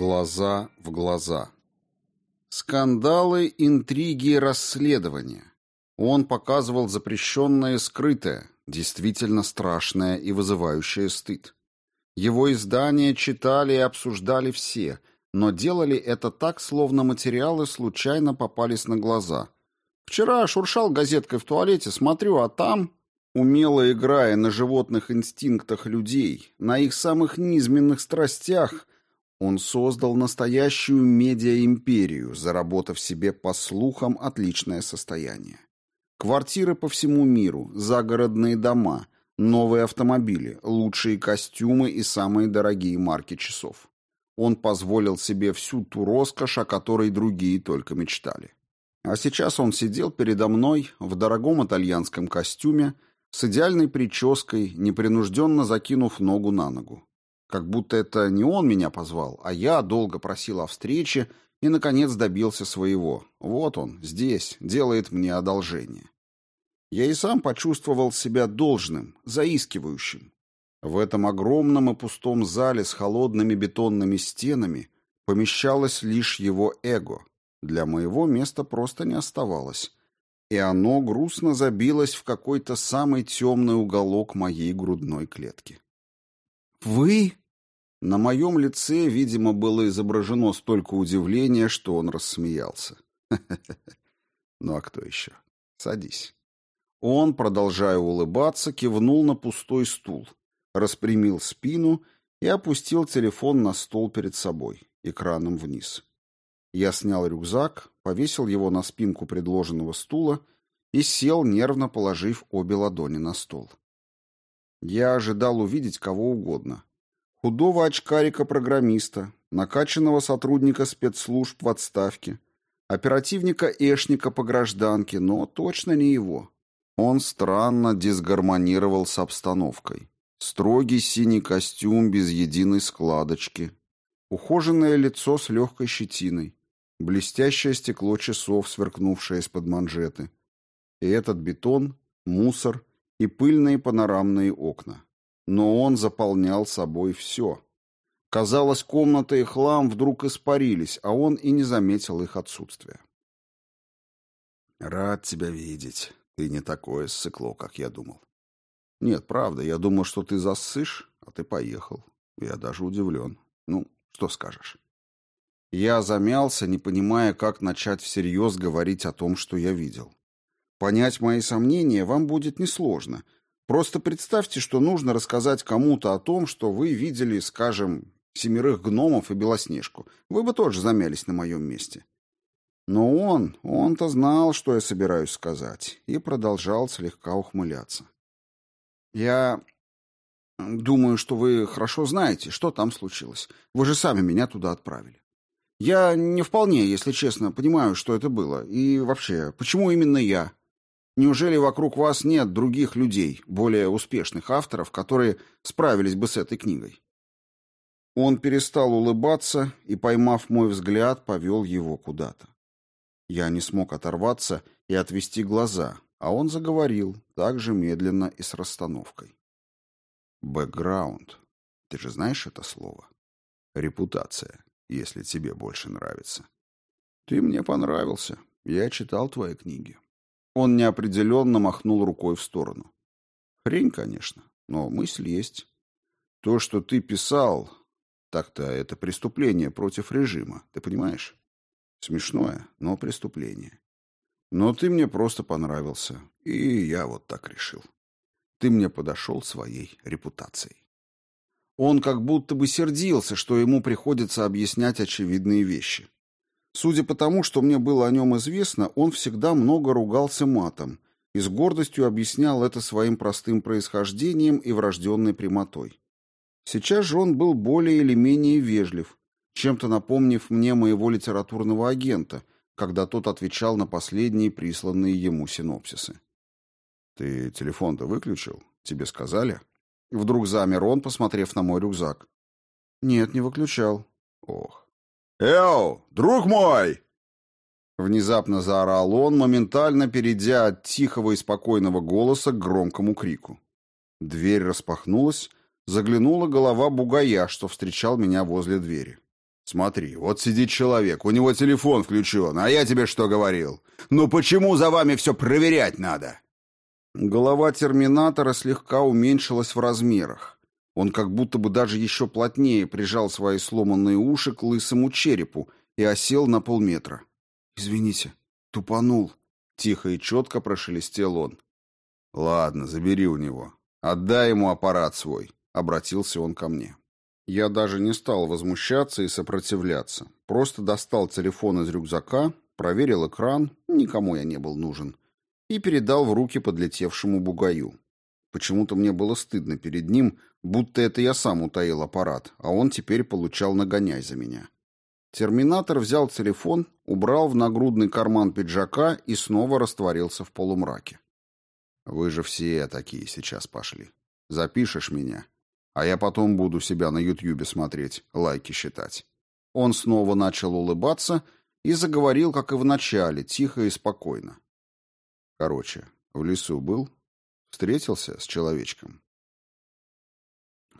Глаза в глаза. Скандалы, интриги и расследования. Он показывал запрещенное и скрытое, действительно страшное и вызывающее стыд. Его издания читали и обсуждали все, но делали это так, словно материалы случайно попались на глаза. Вчера шуршал газеткой в туалете, смотрю, а там, умело играя на животных инстинктах людей, на их самых низменных страстях, он создал настоящую медиа-империю, заработав себе по слухам отличное состояние. Квартиры по всему миру, загородные дома, новые автомобили, лучшие костюмы и самые дорогие марки часов. Он позволил себе всю ту роскошь, о которой другие только мечтали. А сейчас он сидел передо мной в дорогом итальянском костюме, с идеальной прической, непринужденно закинув ногу на ногу. Как будто это не он меня позвал, а я долго просил о встрече и, наконец, добился своего. Вот он, здесь, делает мне одолжение. Я и сам почувствовал себя должным, заискивающим. В этом огромном и пустом зале с холодными бетонными стенами помещалось лишь его эго. Для моего места просто не оставалось. И оно грустно забилось в какой-то самый темный уголок моей грудной клетки. «Вы?» На моем лице, видимо, было изображено столько удивления, что он рассмеялся. Ну а кто еще? Садись. Он, продолжая улыбаться, кивнул на пустой стул, распрямил спину и опустил телефон на стол перед собой, экраном вниз. Я снял рюкзак, повесил его на спинку предложенного стула и сел, нервно положив обе ладони на стол. Я ожидал увидеть кого угодно, худого очкарика-программиста, накачанного сотрудника спецслужб в отставке, оперативника-эшника по гражданке, но точно не его. Он странно дисгармонировал с обстановкой. Строгий синий костюм без единой складочки, ухоженное лицо с легкой щетиной, блестящее стекло часов, сверкнувшее из-под манжеты. И этот бетон, мусор и пыльные панорамные окна но он заполнял собой все. Казалось, комната и хлам вдруг испарились, а он и не заметил их отсутствия. «Рад тебя видеть. Ты не такое ссыкло, как я думал». «Нет, правда, я думал, что ты зассышь, а ты поехал. Я даже удивлен. Ну, что скажешь?» Я замялся, не понимая, как начать всерьез говорить о том, что я видел. Понять мои сомнения вам будет несложно — Просто представьте, что нужно рассказать кому-то о том, что вы видели, скажем, семерых гномов и Белоснежку. Вы бы тоже замялись на моем месте. Но он, он-то знал, что я собираюсь сказать, и продолжал слегка ухмыляться. Я думаю, что вы хорошо знаете, что там случилось. Вы же сами меня туда отправили. Я не вполне, если честно, понимаю, что это было. И вообще, почему именно я? Неужели вокруг вас нет других людей, более успешных авторов, которые справились бы с этой книгой? Он перестал улыбаться и, поймав мой взгляд, повел его куда-то. Я не смог оторваться и отвести глаза, а он заговорил, так же медленно и с расстановкой. Бэкграунд. Ты же знаешь это слово? Репутация, если тебе больше нравится. Ты мне понравился. Я читал твои книги. Он неопределенно махнул рукой в сторону. Хрень, конечно, но мысль есть. То, что ты писал, так-то это преступление против режима, ты понимаешь? Смешное, но преступление. Но ты мне просто понравился, и я вот так решил. Ты мне подошел своей репутацией. Он как будто бы сердился, что ему приходится объяснять очевидные вещи. Судя по тому, что мне было о нем известно, он всегда много ругался матом и с гордостью объяснял это своим простым происхождением и врожденной прямотой. Сейчас же он был более или менее вежлив, чем-то напомнив мне моего литературного агента, когда тот отвечал на последние присланные ему синопсисы. «Ты телефон-то выключил? Тебе сказали?» Вдруг замер он, посмотрев на мой рюкзак. «Нет, не выключал». «Ох, «Эу, друг мой!» Внезапно заорал он, моментально перейдя от тихого и спокойного голоса к громкому крику. Дверь распахнулась, заглянула голова бугая, что встречал меня возле двери. Смотри, вот сидит человек, у него телефон включен, а я тебе что говорил? Ну почему за вами все проверять надо?» Голова терминатора слегка уменьшилась в размерах. Он как будто бы даже еще плотнее прижал свои сломанные уши к лысому черепу и осел на полметра. «Извините, тупанул», — тихо и четко прошелестел он. «Ладно, забери у него. Отдай ему аппарат свой», — обратился он ко мне. Я даже не стал возмущаться и сопротивляться. Просто достал телефон из рюкзака, проверил экран, никому я не был нужен, и передал в руки подлетевшему бугаю. Почему-то мне было стыдно перед ним, будто это я сам утаил аппарат, а он теперь получал нагоняй за меня. Терминатор взял телефон, убрал в нагрудный карман пиджака и снова растворился в полумраке. «Вы же все такие сейчас пошли. Запишешь меня?» А я потом буду себя на Ютьюбе смотреть, лайки считать. Он снова начал улыбаться и заговорил, как и в начале, тихо и спокойно. Короче, в лесу был, встретился с человечком.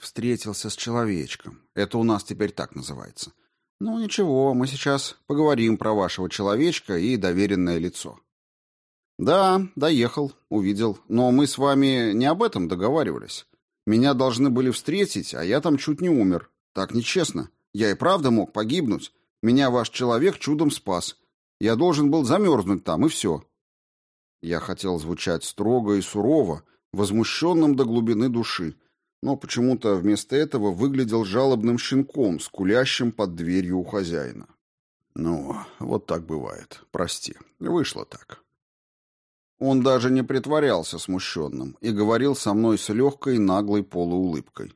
Встретился с человечком. Это у нас теперь так называется. Ну, ничего, мы сейчас поговорим про вашего человечка и доверенное лицо. Да, доехал, увидел. Но мы с вами не об этом договаривались. Меня должны были встретить, а я там чуть не умер. Так нечестно. Я и правда мог погибнуть. Меня ваш человек чудом спас. Я должен был замерзнуть там, и все. Я хотел звучать строго и сурово, возмущенным до глубины души, но почему-то вместо этого выглядел жалобным щенком, скулящим под дверью у хозяина. Ну, вот так бывает. Прости. Вышло так. Он даже не притворялся смущенным и говорил со мной с легкой наглой полуулыбкой.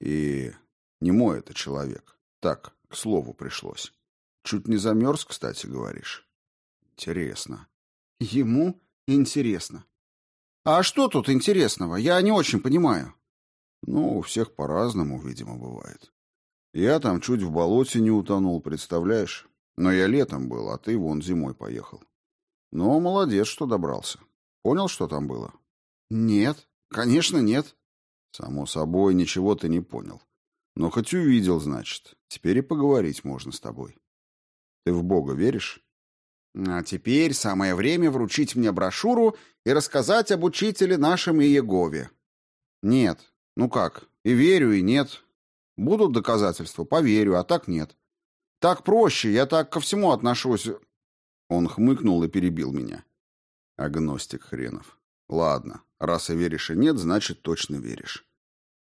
И не мой это человек. Так, к слову пришлось. Чуть не замерз, кстати, говоришь. Интересно. Ему интересно. А что тут интересного? Я не очень понимаю. Ну, у всех по-разному, видимо, бывает. Я там чуть в болоте не утонул, представляешь? Но я летом был, а ты вон зимой поехал. Но молодец, что добрался. Понял, что там было? Нет, конечно, нет. Само собой, ничего ты не понял. Но хоть увидел, значит. Теперь и поговорить можно с тобой. Ты в Бога веришь? А теперь самое время вручить мне брошюру и рассказать об учителе нашем Иегове. Нет. Ну как? И верю, и нет. Будут доказательства, поверю, а так нет. Так проще, я так ко всему отношусь. Он хмыкнул и перебил меня. Агностик хренов. Ладно, раз и веришь и нет, значит точно веришь.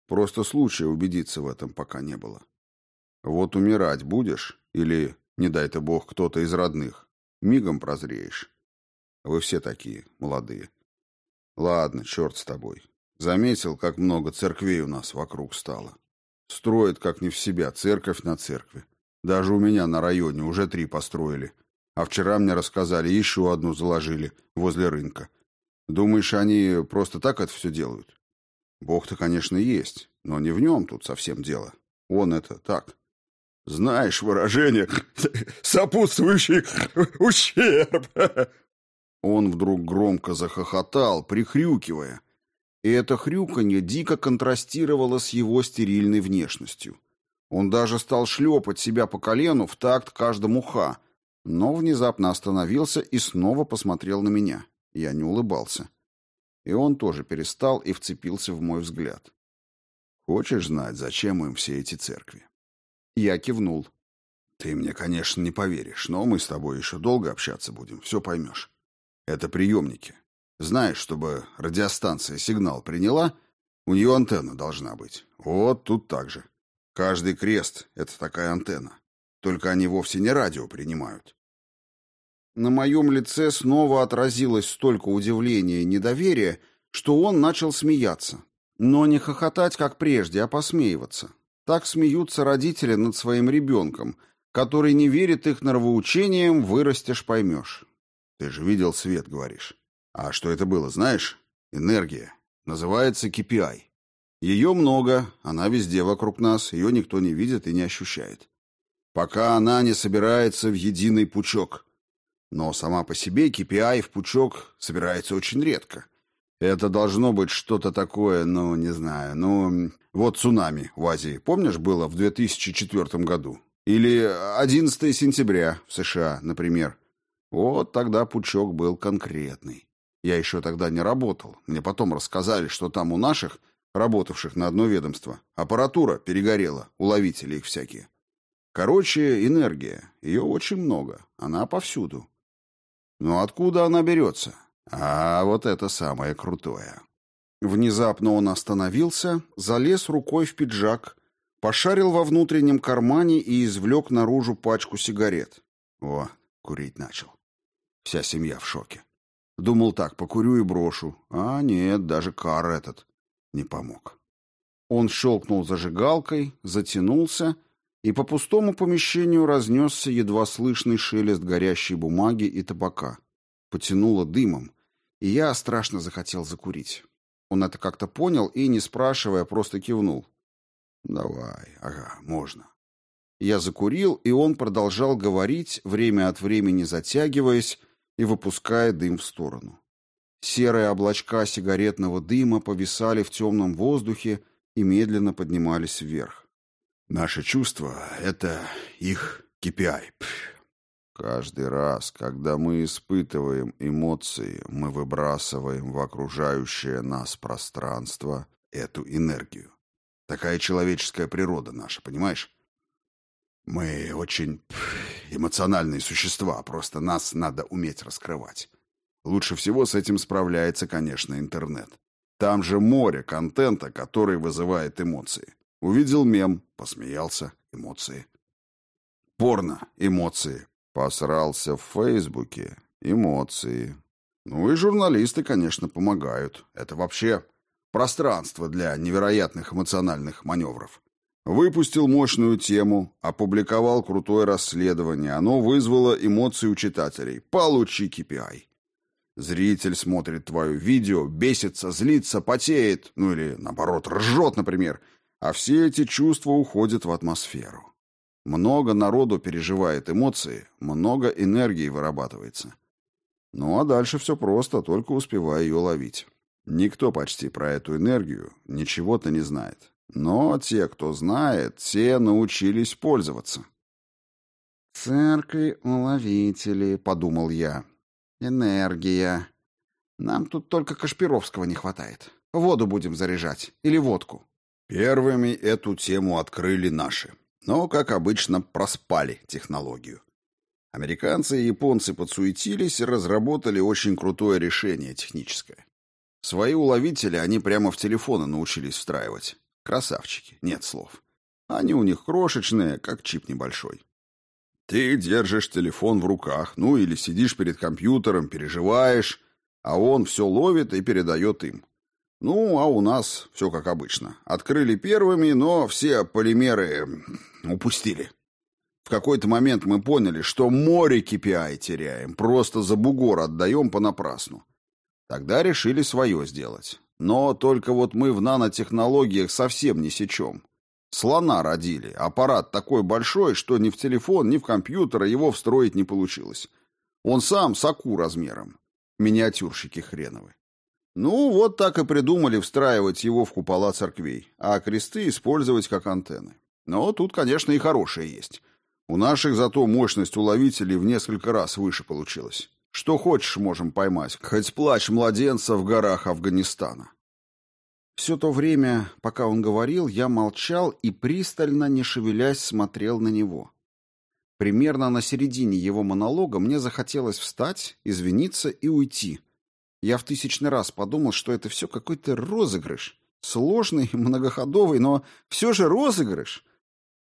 Просто случая убедиться в этом пока не было. Вот умирать будешь? Или, не дай-то бог, кто-то из родных? Мигом прозреешь. Вы все такие, молодые. Ладно, черт с тобой. Заметил, как много церквей у нас вокруг стало. Строят как не в себя, церковь на церкви. Даже у меня на районе уже три построили. А вчера мне рассказали, еще одну заложили возле рынка. Думаешь, они просто так это все делают? Бог-то, конечно, есть, но не в нем тут совсем дело. Он это так. Знаешь выражение «сопутствующий ущерб». Он вдруг громко захохотал, прихрюкивая. И это хрюканье дико контрастировало с его стерильной внешностью. Он даже стал шлепать себя по колену в такт каждому ха, но внезапно остановился и снова посмотрел на меня. Я не улыбался. И он тоже перестал и вцепился в мой взгляд. «Хочешь знать, зачем им все эти церкви?» Я кивнул. «Ты мне, конечно, не поверишь, но мы с тобой еще долго общаться будем, все поймешь. Это приемники. Знаешь, чтобы радиостанция сигнал приняла, у нее антенна должна быть. Вот тут так же. Каждый крест — это такая антенна. Только они вовсе не радио принимают. На моем лице снова отразилось столько удивления и недоверия, что он начал смеяться. Но не хохотать, как прежде, а посмеиваться. Так смеются родители над своим ребенком, который не верит их нравоучениям, вырастешь, поймешь. Ты же видел свет, говоришь. А что это было, знаешь? Энергия. Называется KPI. Ее много, она везде вокруг нас, ее никто не видит и не ощущает. Пока она не собирается в единый пучок. Но сама по себе KPI в пучок собирается очень редко. Это должно быть что-то такое, ну, не знаю, ну... Вот цунами в Азии, помнишь, было в 2004 году? Или 11 сентября в США, например. Вот тогда пучок был конкретный. Я еще тогда не работал. Мне потом рассказали, что там у наших, работавших на одно ведомство, аппаратура перегорела, уловители их всякие. Короче, энергия. Ее очень много. Она повсюду. Но откуда она берется? А вот это самое крутое. Внезапно он остановился, залез рукой в пиджак, пошарил во внутреннем кармане и извлек наружу пачку сигарет. О, курить начал. Вся семья в шоке. Думал так, покурю и брошу. А нет, даже кар этот не помог. Он щелкнул зажигалкой, затянулся, и по пустому помещению разнесся едва слышный шелест горящей бумаги и табака. Потянуло дымом, и я страшно захотел закурить. Он это как-то понял и, не спрашивая, просто кивнул. «Давай, ага, можно». Я закурил, и он продолжал говорить, время от времени затягиваясь и выпуская дым в сторону. Серые облачка сигаретного дыма повисали в темном воздухе и медленно поднимались вверх. «Наши чувства — это их KPI. Каждый раз, когда мы испытываем эмоции, мы выбрасываем в окружающее нас пространство эту энергию. Такая человеческая природа наша, понимаешь? Мы очень эмоциональные существа, просто нас надо уметь раскрывать. Лучше всего с этим справляется, конечно, интернет. Там же море контента, который вызывает эмоции. Увидел мем, посмеялся, эмоции. Порно, эмоции. Посрался в Фейсбуке, эмоции. Ну и журналисты, конечно, помогают. Это вообще пространство для невероятных эмоциональных маневров. Выпустил мощную тему, опубликовал крутое расследование. Оно вызвало эмоции у читателей. Получи KPI. Зритель смотрит твое видео, бесится, злится, потеет, ну или, наоборот, ржет, например, а все эти чувства уходят в атмосферу. Много народу переживает эмоции, много энергии вырабатывается. Ну а дальше все просто, только успевай ее ловить. Никто почти про эту энергию ничего-то не знает. Но те, кто знает, те научились пользоваться. «Церкви-уловители», — подумал я. «Энергия. Нам тут только Кашпировского не хватает. Воду будем заряжать. Или водку». Первыми эту тему открыли наши. Но, как обычно, проспали технологию. Американцы и японцы подсуетились и разработали очень крутое решение техническое. Свои уловители они прямо в телефоны научились встраивать. Красавчики, нет слов. Они у них крошечные, как чип небольшой. Ты держишь телефон в руках, ну или сидишь перед компьютером, переживаешь, а он все ловит и передает им. Ну, а у нас все как обычно. Открыли первыми, но все полимеры упустили. В какой-то момент мы поняли, что море KPI теряем, просто за бугор отдаем понапрасну. Тогда решили свое сделать. Но только вот мы в нанотехнологиях совсем не сечем. Слона родили. Аппарат такой большой, что ни в телефон, ни в компьютер его встроить не получилось. Он сам соку размером. Миниатюрщики хреновы. Ну, вот так и придумали встраивать его в купола церквей, а кресты использовать как антенны. Но тут, конечно, и хорошее есть. У наших зато мощность уловителей в несколько раз выше получилась. Что хочешь можем поймать, хоть плач младенца в горах Афганистана. Все то время, пока он говорил, я молчал и пристально, не шевелясь, смотрел на него. Примерно на середине его монолога мне захотелось встать, извиниться и уйти. Я в тысячный раз подумал, что это все какой-то розыгрыш. Сложный, многоходовый, но все же розыгрыш.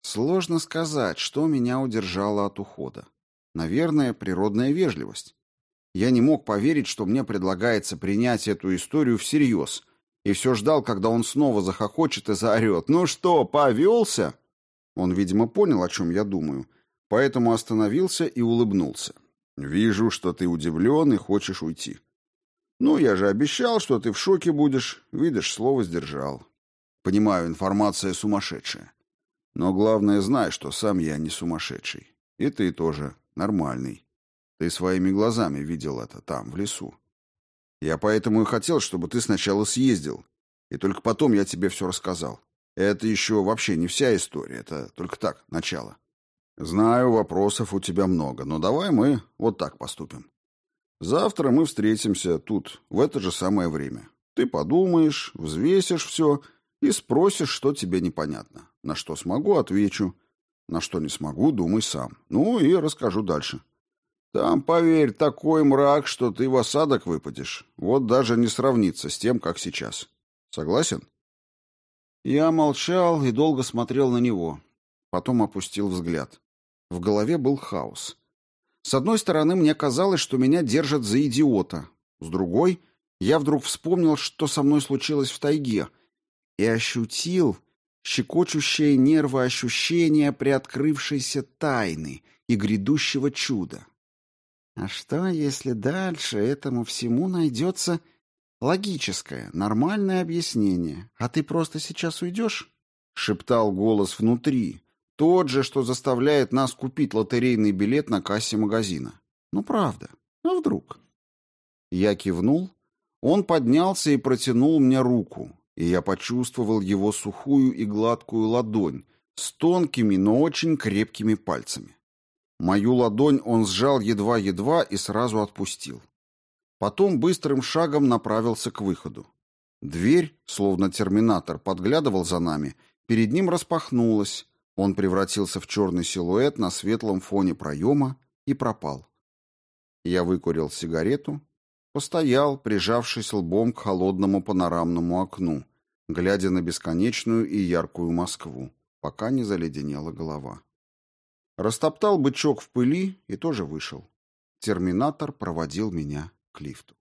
Сложно сказать, что меня удержало от ухода. Наверное, природная вежливость. Я не мог поверить, что мне предлагается принять эту историю всерьез, и все ждал, когда он снова захохочет и заорет. «Ну что, повелся?» Он, видимо, понял, о чем я думаю, поэтому остановился и улыбнулся. «Вижу, что ты удивлен и хочешь уйти. Ну, я же обещал, что ты в шоке будешь. Видишь, слово сдержал. Понимаю, информация сумасшедшая. Но главное, знай, что сам я не сумасшедший. И ты тоже нормальный. Ты своими глазами видел это там, в лесу. Я поэтому и хотел, чтобы ты сначала съездил, и только потом я тебе все рассказал. Это еще вообще не вся история, это только так, начало. Знаю, вопросов у тебя много, но давай мы вот так поступим. Завтра мы встретимся тут, в это же самое время. Ты подумаешь, взвесишь все и спросишь, что тебе непонятно. На что смогу, отвечу. На что не смогу, думай сам. Ну и расскажу дальше. Там, поверь, такой мрак, что ты в осадок выпадешь. Вот даже не сравнится с тем, как сейчас. Согласен? Я молчал и долго смотрел на него. Потом опустил взгляд. В голове был хаос. С одной стороны, мне казалось, что меня держат за идиота. С другой, я вдруг вспомнил, что со мной случилось в тайге, и ощутил щекочущее нервы ощущения приоткрывшейся тайны и грядущего чуда. А что, если дальше этому всему найдется логическое, нормальное объяснение, а ты просто сейчас уйдешь? Шептал голос внутри, тот же, что заставляет нас купить лотерейный билет на кассе магазина. Ну, правда. А вдруг? Я кивнул. Он поднялся и протянул мне руку, и я почувствовал его сухую и гладкую ладонь с тонкими, но очень крепкими пальцами. Мою ладонь он сжал едва-едва и сразу отпустил. Потом быстрым шагом направился к выходу. Дверь, словно терминатор, подглядывал за нами, перед ним распахнулась, он превратился в черный силуэт на светлом фоне проема и пропал. Я выкурил сигарету, постоял, прижавшись лбом к холодному панорамному окну, глядя на бесконечную и яркую Москву, пока не заледенела голова. Растоптал бычок в пыли и тоже вышел. Терминатор проводил меня к лифту.